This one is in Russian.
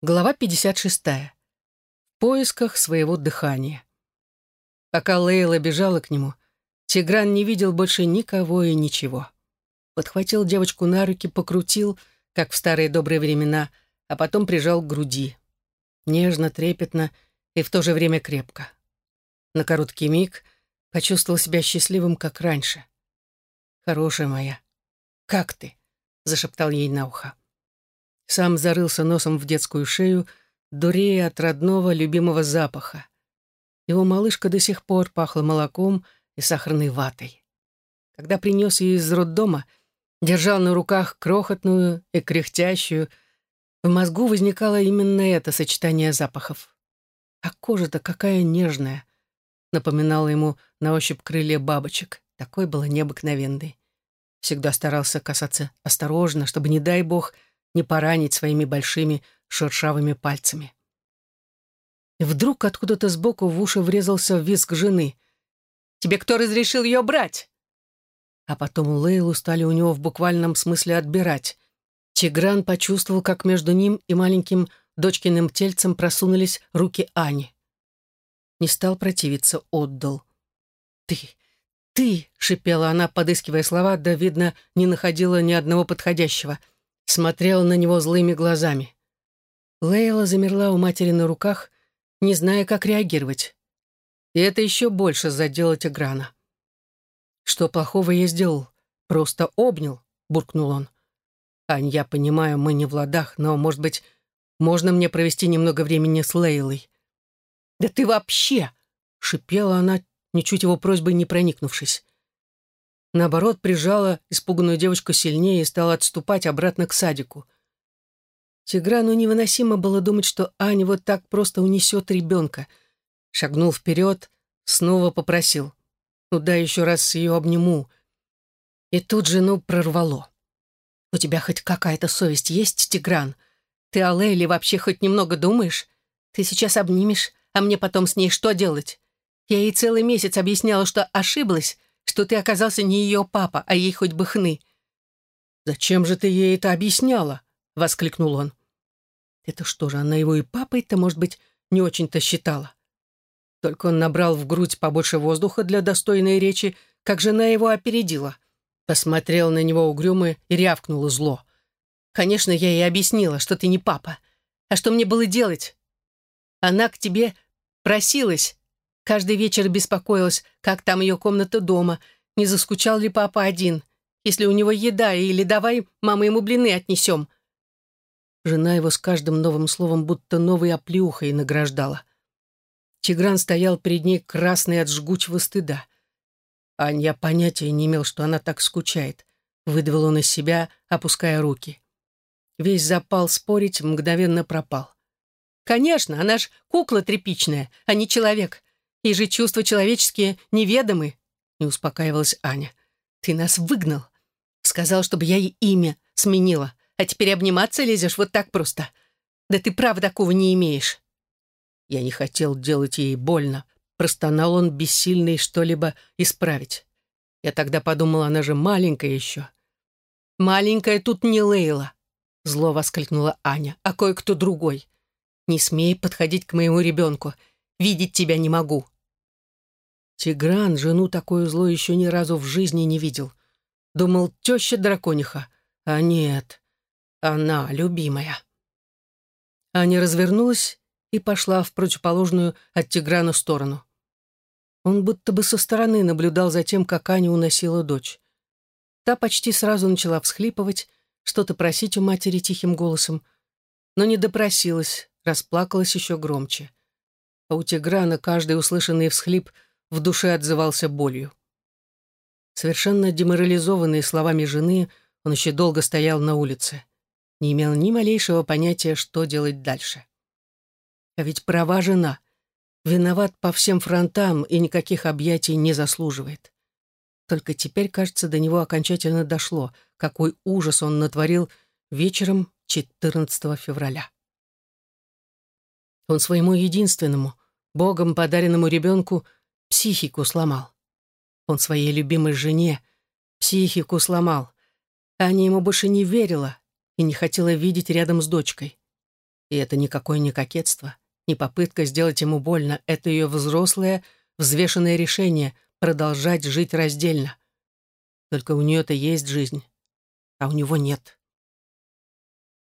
Глава 56. В поисках своего дыхания. Пока Лейла бежала к нему, Тигран не видел больше никого и ничего. Подхватил девочку на руки, покрутил, как в старые добрые времена, а потом прижал к груди. Нежно, трепетно и в то же время крепко. На короткий миг почувствовал себя счастливым, как раньше. «Хорошая моя, как ты?» — зашептал ей на ухо. Сам зарылся носом в детскую шею, дурея от родного любимого запаха. Его малышка до сих пор пахла молоком и сахарной ватой. Когда принес ее из роддома, держал на руках крохотную и кряхтящую, в мозгу возникало именно это сочетание запахов. А кожа-то какая нежная, напоминала ему на ощупь крылья бабочек. Такой была необыкновенной. Всегда старался касаться осторожно, чтобы, не дай бог, не поранить своими большими шершавыми пальцами. И вдруг откуда-то сбоку в уши врезался визг жены. «Тебе кто разрешил ее брать?» А потом Лейлу стали у него в буквальном смысле отбирать. Тигран почувствовал, как между ним и маленьким дочкиным тельцем просунулись руки Ани. Не стал противиться, отдал. «Ты, ты!» — шипела она, подыскивая слова, да, видно, не находила ни одного подходящего — смотрела на него злыми глазами. Лейла замерла у матери на руках, не зная, как реагировать. И это еще больше задело Тиграна. «Что плохого я сделал? Просто обнял», — буркнул он. «Ань, я понимаю, мы не в ладах, но, может быть, можно мне провести немного времени с Лейлой?» «Да ты вообще!» — шипела она, ничуть его просьбой не проникнувшись наоборот, прижала испуганную девочку сильнее и стала отступать обратно к садику. Тиграну невыносимо было думать, что Аня вот так просто унесет ребенка. Шагнул вперед, снова попросил. Ну да, еще раз ее обниму. И тут жену прорвало. «У тебя хоть какая-то совесть есть, Тигран? Ты о Лейле вообще хоть немного думаешь? Ты сейчас обнимешь, а мне потом с ней что делать? Я ей целый месяц объясняла, что ошиблась, что ты оказался не ее папа, а ей хоть бы хны». «Зачем же ты ей это объясняла?» — воскликнул он. «Это что же, она его и папой-то, может быть, не очень-то считала?» Только он набрал в грудь побольше воздуха для достойной речи, как жена его опередила. Посмотрел на него угрюмо и рявкнула зло. «Конечно, я ей объяснила, что ты не папа. А что мне было делать? Она к тебе просилась, Каждый вечер беспокоилась, как там ее комната дома, не заскучал ли папа один, если у него еда, или давай, мама, ему блины отнесем. Жена его с каждым новым словом будто новой оплеухой награждала. Тигран стоял перед ней красный от жгучего стыда. Ань, я понятия не имел, что она так скучает. Выдавил он из себя, опуская руки. Весь запал спорить мгновенно пропал. «Конечно, она ж кукла тряпичная, а не человек. И же чувства человеческие неведомы, не успокаивалась Аня. Ты нас выгнал. Сказал, чтобы я ей имя сменила. А теперь обниматься лезешь вот так просто. Да ты права такого не имеешь. Я не хотел делать ей больно. Простонал он, бессильный что-либо исправить. Я тогда подумал, она же маленькая еще. «Маленькая тут не Лейла», — зло воскликнула Аня, «а кое-кто другой. Не смей подходить к моему ребенку. Видеть тебя не могу». Тигран жену такое зло еще ни разу в жизни не видел. Думал, теща дракониха. А нет, она любимая. Аня развернулась и пошла в противоположную от Тиграна сторону. Он будто бы со стороны наблюдал за тем, как Аня уносила дочь. Та почти сразу начала всхлипывать, что-то просить у матери тихим голосом, но не допросилась, расплакалась еще громче а у Тиграна каждый услышанный всхлип в душе отзывался болью. Совершенно деморализованный словами жены, он еще долго стоял на улице. Не имел ни малейшего понятия, что делать дальше. А ведь права жена. Виноват по всем фронтам и никаких объятий не заслуживает. Только теперь, кажется, до него окончательно дошло, какой ужас он натворил вечером 14 февраля. Он своему единственному, Богом подаренному ребенку психику сломал. Он своей любимой жене психику сломал. Аня ему больше не верила и не хотела видеть рядом с дочкой. И это никакое не кокетство, не попытка сделать ему больно. Это ее взрослое, взвешенное решение продолжать жить раздельно. Только у нее-то есть жизнь, а у него нет.